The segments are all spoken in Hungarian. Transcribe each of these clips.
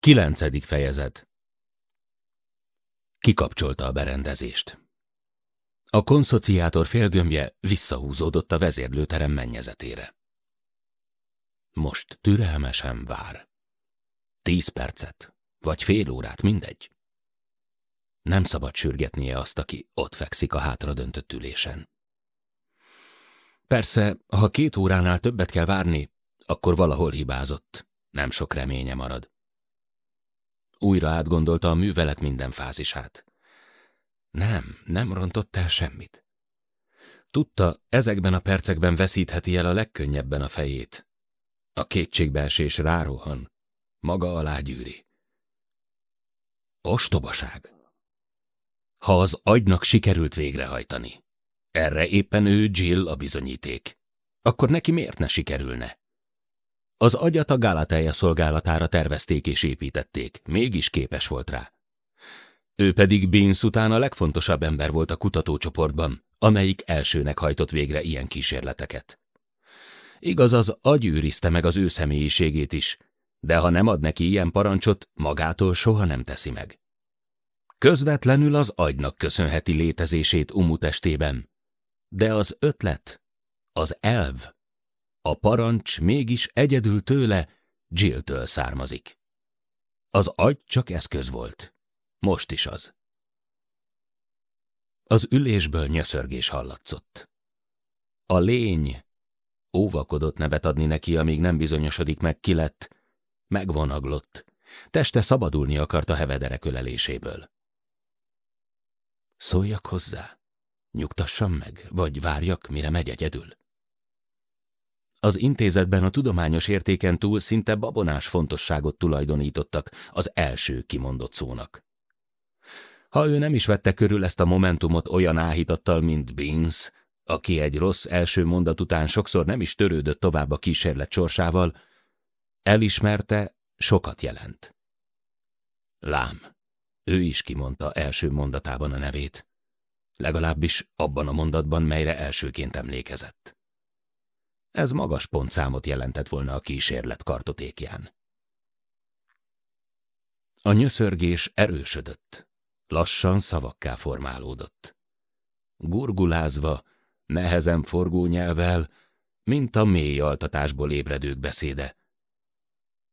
Kilencedik fejezet Kikapcsolta a berendezést. A konszociátor félgömbje visszahúzódott a vezérlőterem mennyezetére. Most türelmesen vár. Tíz percet, vagy fél órát, mindegy. Nem szabad sürgetnie azt, aki ott fekszik a hátra döntött ülésen. Persze, ha két óránál többet kell várni, akkor valahol hibázott. Nem sok reménye marad. Újra átgondolta a művelet minden fázisát. Nem, nem rontott el semmit. Tudta, ezekben a percekben veszítheti el a legkönnyebben a fejét. A kétségbeesés rárohan, maga alá gyűri. Ostobaság. Ha az agynak sikerült végrehajtani, erre éppen ő Jill a bizonyíték, akkor neki miért ne sikerülne? Az agyat a Galateja szolgálatára tervezték és építették, mégis képes volt rá. Ő pedig Beans után a legfontosabb ember volt a kutatócsoportban, amelyik elsőnek hajtott végre ilyen kísérleteket. Igaz, az agy őrizte meg az ő személyiségét is, de ha nem ad neki ilyen parancsot, magától soha nem teszi meg. Közvetlenül az agynak köszönheti létezését umutestében, de az ötlet, az elv, a parancs mégis egyedül tőle, Jill-től származik. Az agy csak eszköz volt. Most is az. Az ülésből nyöszörgés hallatszott. A lény óvakodott nevet adni neki, amíg nem bizonyosodik meg ki lett, megvonaglott, teste szabadulni akart a hevederek öleléséből. Szóljak hozzá, nyugtassam meg, vagy várjak, mire megy egyedül. Az intézetben a tudományos értéken túl szinte babonás fontosságot tulajdonítottak az első kimondott szónak. Ha ő nem is vette körül ezt a momentumot olyan áhítattal, mint Beans, aki egy rossz első mondat után sokszor nem is törődött tovább a kísérlet sorsával, elismerte, sokat jelent. Lám, ő is kimondta első mondatában a nevét, legalábbis abban a mondatban, melyre elsőként emlékezett. Ez magas pontszámot jelentett volna a kísérlet kartotékján. A nyöszörgés erősödött, lassan szavakká formálódott. Gurgulázva, nehezen forgó nyelvvel, mint a mély altatásból ébredők beszéde,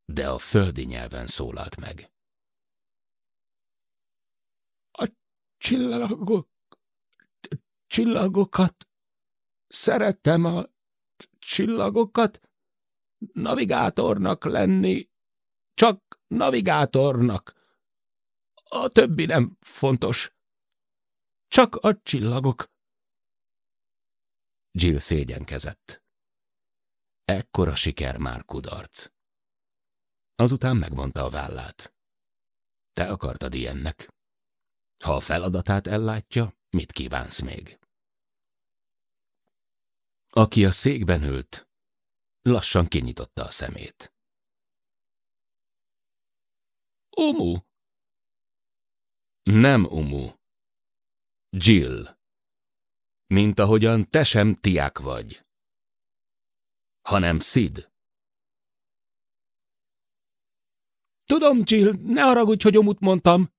de a földi nyelven szólalt meg. A csillagok, csillagokat, szeretem a csillagokat, navigátornak lenni, csak navigátornak. A többi nem fontos. Csak a csillagok. Jill szégyenkezett. Ekkora siker már kudarc. Azután megmondta a vállát. Te akartad ilyennek. Ha a feladatát ellátja, mit kívánsz még? Aki a székben ült, lassan kinyitotta a szemét. Umu! Nem Umu. Jill. Mint ahogyan te sem tiák vagy. Hanem Sid. Tudom, Jill, ne haragudj, hogy omut mondtam.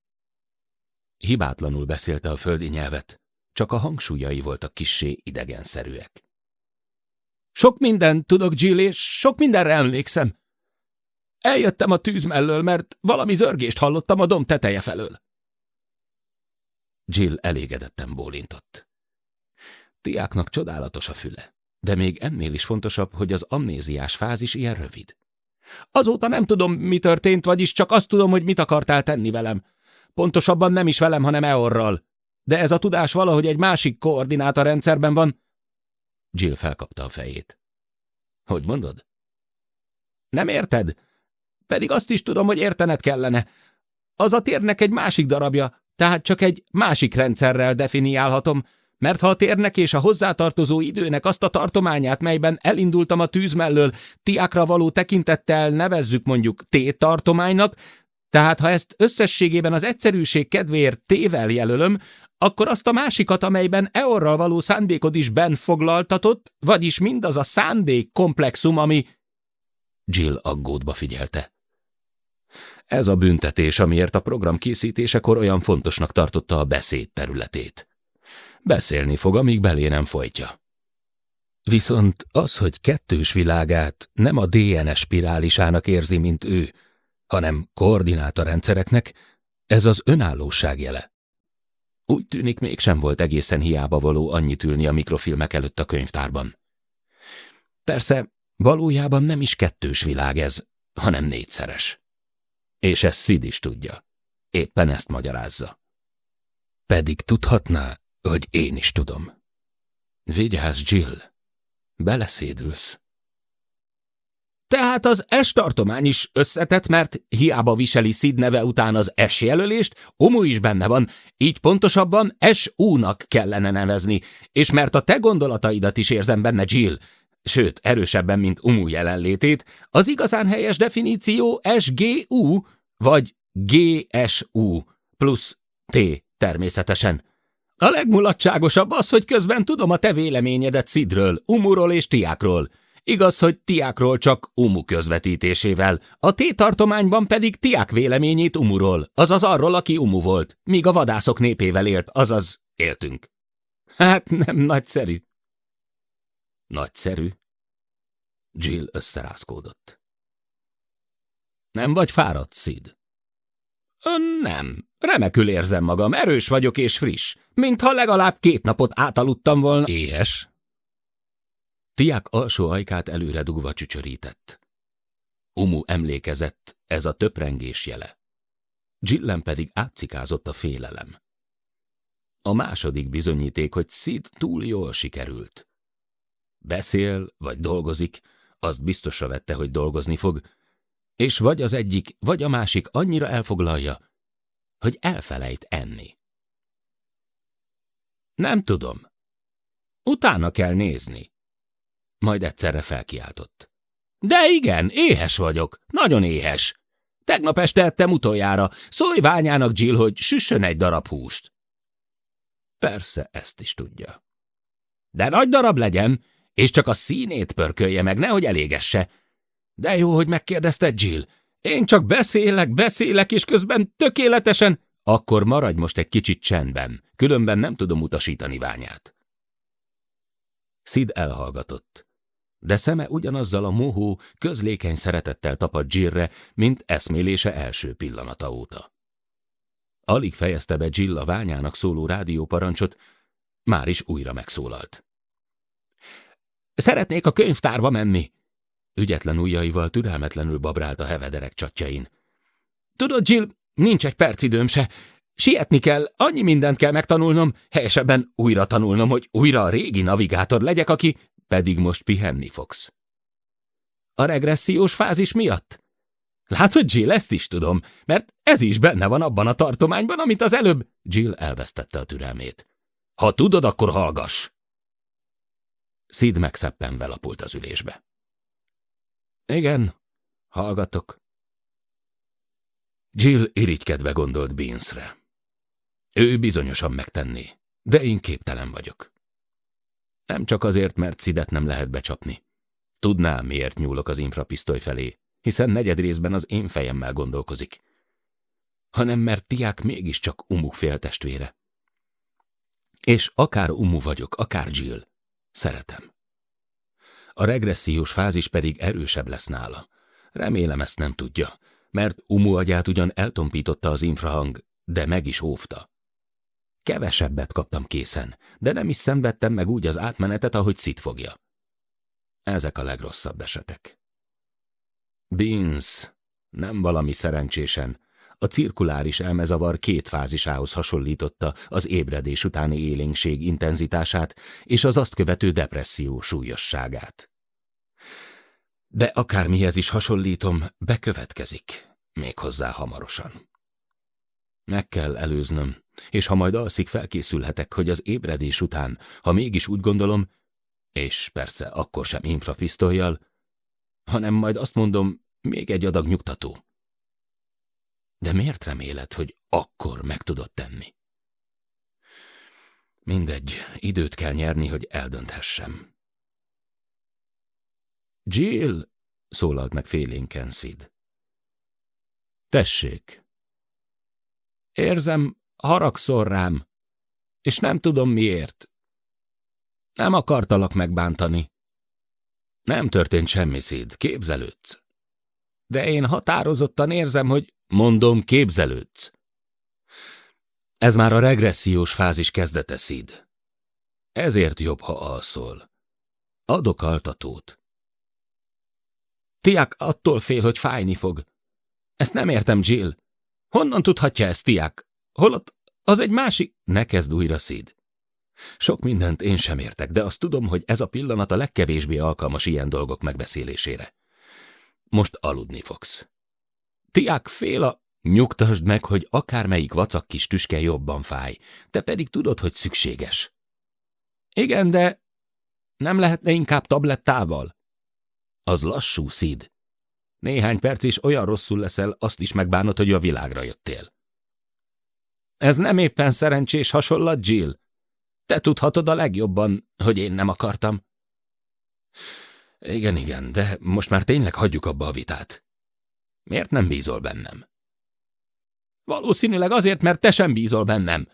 Hibátlanul beszélte a földi nyelvet, csak a hangsúlyai voltak kissé idegenszerűek. Sok mindent tudok, Jill, és sok mindenre emlékszem. Eljöttem a tűz mellől, mert valami zörgést hallottam a dom teteje felől. Jill elégedetten bólintott. Tiáknak csodálatos a füle, de még ennél is fontosabb, hogy az amnéziás fázis ilyen rövid. Azóta nem tudom, mi történt, vagyis csak azt tudom, hogy mit akartál tenni velem. Pontosabban nem is velem, hanem Eorral. De ez a tudás valahogy egy másik koordinátorrendszerben van, Jill felkapta a fejét. Hogy mondod? Nem érted? Pedig azt is tudom, hogy értened kellene. Az a térnek egy másik darabja, tehát csak egy másik rendszerrel definiálhatom, mert ha a térnek és a hozzátartozó időnek azt a tartományát, melyben elindultam a tűz mellől, tiákra való tekintettel nevezzük mondjuk T-tartománynak, tehát ha ezt összességében az egyszerűség kedvéért tével jelölöm, akkor azt a másikat, amelyben Eorral való szándékod is benn foglaltatott, vagyis mindaz a szándék komplexum, ami... Jill aggódva figyelte. Ez a büntetés, amiért a program készítésekor olyan fontosnak tartotta a beszéd területét. Beszélni fog, amíg belé nem folytja. Viszont az, hogy kettős világát nem a DNS spirálisának érzi, mint ő, hanem koordinátorrendszereknek, ez az önállóság jele. Úgy tűnik mégsem volt egészen hiába való annyit ülni a mikrofilmek előtt a könyvtárban. Persze, valójában nem is kettős világ ez, hanem négyszeres. És ezt Szid is tudja. Éppen ezt magyarázza. Pedig tudhatná, hogy én is tudom. Vigyázz, Jill, beleszédülsz. Tehát az S tartomány is összetett, mert hiába viseli Sid neve után az S jelölést, Omu is benne van, így pontosabban SU-nak kellene nevezni, és mert a te gondolataidat is érzem benne, Jill, sőt, erősebben, mint Umu jelenlétét, az igazán helyes definíció SGU, vagy GSU, plusz T természetesen. A legmulatságosabb az, hogy közben tudom a te véleményedet Szidről, Umuról és Tiákról. Igaz, hogy Tiákról csak Umu közvetítésével, a T-tartományban pedig Tiák véleményét Umuról, azaz arról, aki Umu volt, míg a vadászok népével élt, azaz éltünk. Hát nem nagyszerű. Nagyszerű? Jill összerázkódott. Nem vagy fáradt, Sid? Ön nem. Remekül érzem magam, erős vagyok és friss, mintha legalább két napot átaludtam volna. Éhes? Tiák alsó ajkát előre dugva csücsörített. Umu emlékezett, ez a töprengés jele. Jillen pedig átszikázott a félelem. A második bizonyíték, hogy Sid túl jól sikerült. Beszél, vagy dolgozik, azt biztosra vette, hogy dolgozni fog, és vagy az egyik, vagy a másik annyira elfoglalja, hogy elfelejt enni. Nem tudom. Utána kell nézni. Majd egyszerre felkiáltott. De igen, éhes vagyok, nagyon éhes. Tegnap este ettem utoljára. Szólj Ványának, Jill, hogy süssön egy darab húst. Persze, ezt is tudja. De nagy darab legyen, és csak a színét pörkölje meg, nehogy elégesse. De jó, hogy megkérdezted, Jill. Én csak beszélek, beszélek, és közben tökéletesen... Akkor maradj most egy kicsit csendben, különben nem tudom utasítani ványát. Sid elhallgatott, de szeme ugyanazzal a mohó, közlékeny szeretettel tapadt Jillre, mint eszmélése első pillanata óta. Alig fejezte be Jill a ványának szóló rádióparancsot, már is újra megszólalt. Szeretnék a könyvtárba menni. Ügyetlen ujjaival türelmetlenül babrált a hevederek csatjain. Tudod, Jill, nincs egy perc időm se. Sietni kell, annyi mindent kell megtanulnom, helyesebben újra tanulnom, hogy újra a régi navigátor legyek, aki pedig most pihenni fogsz. A regressziós fázis miatt? Látod, Jill, ezt is tudom, mert ez is benne van abban a tartományban, amit az előbb... Jill elvesztette a türelmét. Ha tudod, akkor hallgass! Sid megszeppenve lapult az ülésbe. Igen, hallgatok. Jill irigykedve gondolt Beansre. Ő bizonyosan megtenni, de én képtelen vagyok. Nem csak azért, mert Sidet nem lehet becsapni. Tudná, miért nyúlok az infrapisztoly felé, hiszen negyed részben az én fejemmel gondolkozik. Hanem mert Tiák mégiscsak Umu féltestvére. És akár Umu vagyok, akár Jill, Szeretem. A regressziós fázis pedig erősebb lesz nála. Remélem ezt nem tudja, mert Umu agyát ugyan eltompította az infrahang, de meg is óvta. Kevesebbet kaptam készen, de nem is szenvedtem meg úgy az átmenetet, ahogy szit fogja. Ezek a legrosszabb esetek. Beans, nem valami szerencsésen, a cirkuláris elmezavar két fázisához hasonlította az ébredés utáni élénkség intenzitását és az azt követő depresszió súlyosságát. De akármihez is hasonlítom, bekövetkezik, méghozzá hamarosan. Meg kell előznöm, és ha majd alszik, felkészülhetek, hogy az ébredés után, ha mégis úgy gondolom, és persze akkor sem infrapisztolyjal, hanem majd azt mondom, még egy adag nyugtató. De miért reméled, hogy akkor meg tudod tenni? Mindegy, időt kell nyerni, hogy eldönthessem. Jill, szólalt meg félénken Sid. Tessék. Érzem, haragszol rám, és nem tudom miért. Nem akartalak megbántani. Nem történt semmi, Szid, képzelődsz. De én határozottan érzem, hogy... Mondom, képzelődsz. Ez már a regressziós fázis kezdete, Szid. Ezért jobb, ha alszol. Adok altatót. Tiák attól fél, hogy fájni fog. Ezt nem értem, Jill. Honnan tudhatja ezt, Tiák? Holott az egy másik... Ne kezd újra, Szid. Sok mindent én sem értek, de azt tudom, hogy ez a pillanat a legkevésbé alkalmas ilyen dolgok megbeszélésére. Most aludni fogsz. Tiák fél a... Nyugtasd meg, hogy akármelyik vacak kis tüske jobban fáj, te pedig tudod, hogy szükséges. Igen, de nem lehetne inkább tablettával? Az lassú, Szid. Néhány perc is olyan rosszul leszel, azt is megbánod, hogy a világra jöttél. Ez nem éppen szerencsés hasonlat, Jill. Te tudhatod a legjobban, hogy én nem akartam. Igen, igen, de most már tényleg hagyjuk abba a vitát. Miért nem bízol bennem? Valószínűleg azért, mert te sem bízol bennem.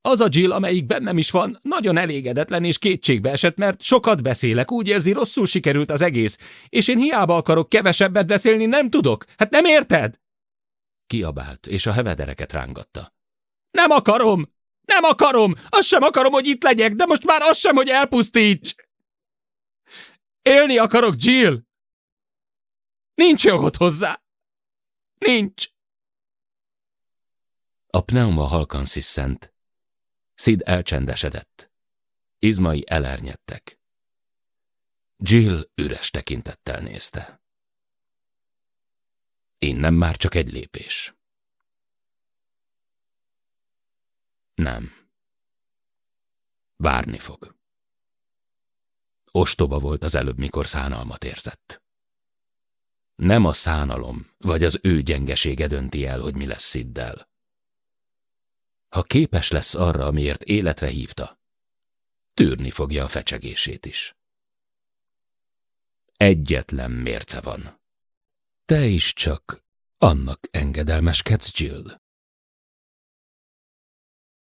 Az a Jill, amelyik bennem is van, nagyon elégedetlen és kétségbe esett, mert sokat beszélek, úgy érzi, rosszul sikerült az egész, és én hiába akarok kevesebbet beszélni, nem tudok. Hát nem érted? Kiabált, és a hevedereket rángatta. Nem akarom! Nem akarom! Azt sem akarom, hogy itt legyek, de most már azt sem, hogy elpusztíts! Élni akarok, Jill! Nincs jogod hozzá! Nincs! A pneuma halkan sziszent. Sid elcsendesedett. Izmai elernyedtek. Jill üres tekintettel nézte. Innen már csak egy lépés. Nem. Várni fog. Ostoba volt az előbb, mikor szánalmat érzett. Nem a szánalom, vagy az ő gyengesége dönti el, hogy mi lesz Sziddel. Ha képes lesz arra, amiért életre hívta, tűrni fogja a fecsegését is. Egyetlen mérce van. Te is csak annak engedelmeskedsz, Jill.